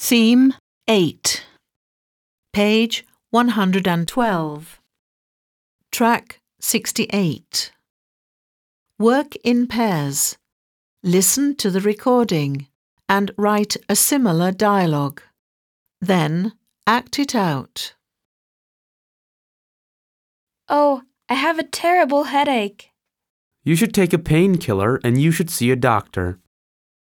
Theme 8. Page 112. Track 68. Work in pairs. Listen to the recording and write a similar dialogue. Then act it out. Oh, I have a terrible headache. You should take a painkiller and you should see a doctor.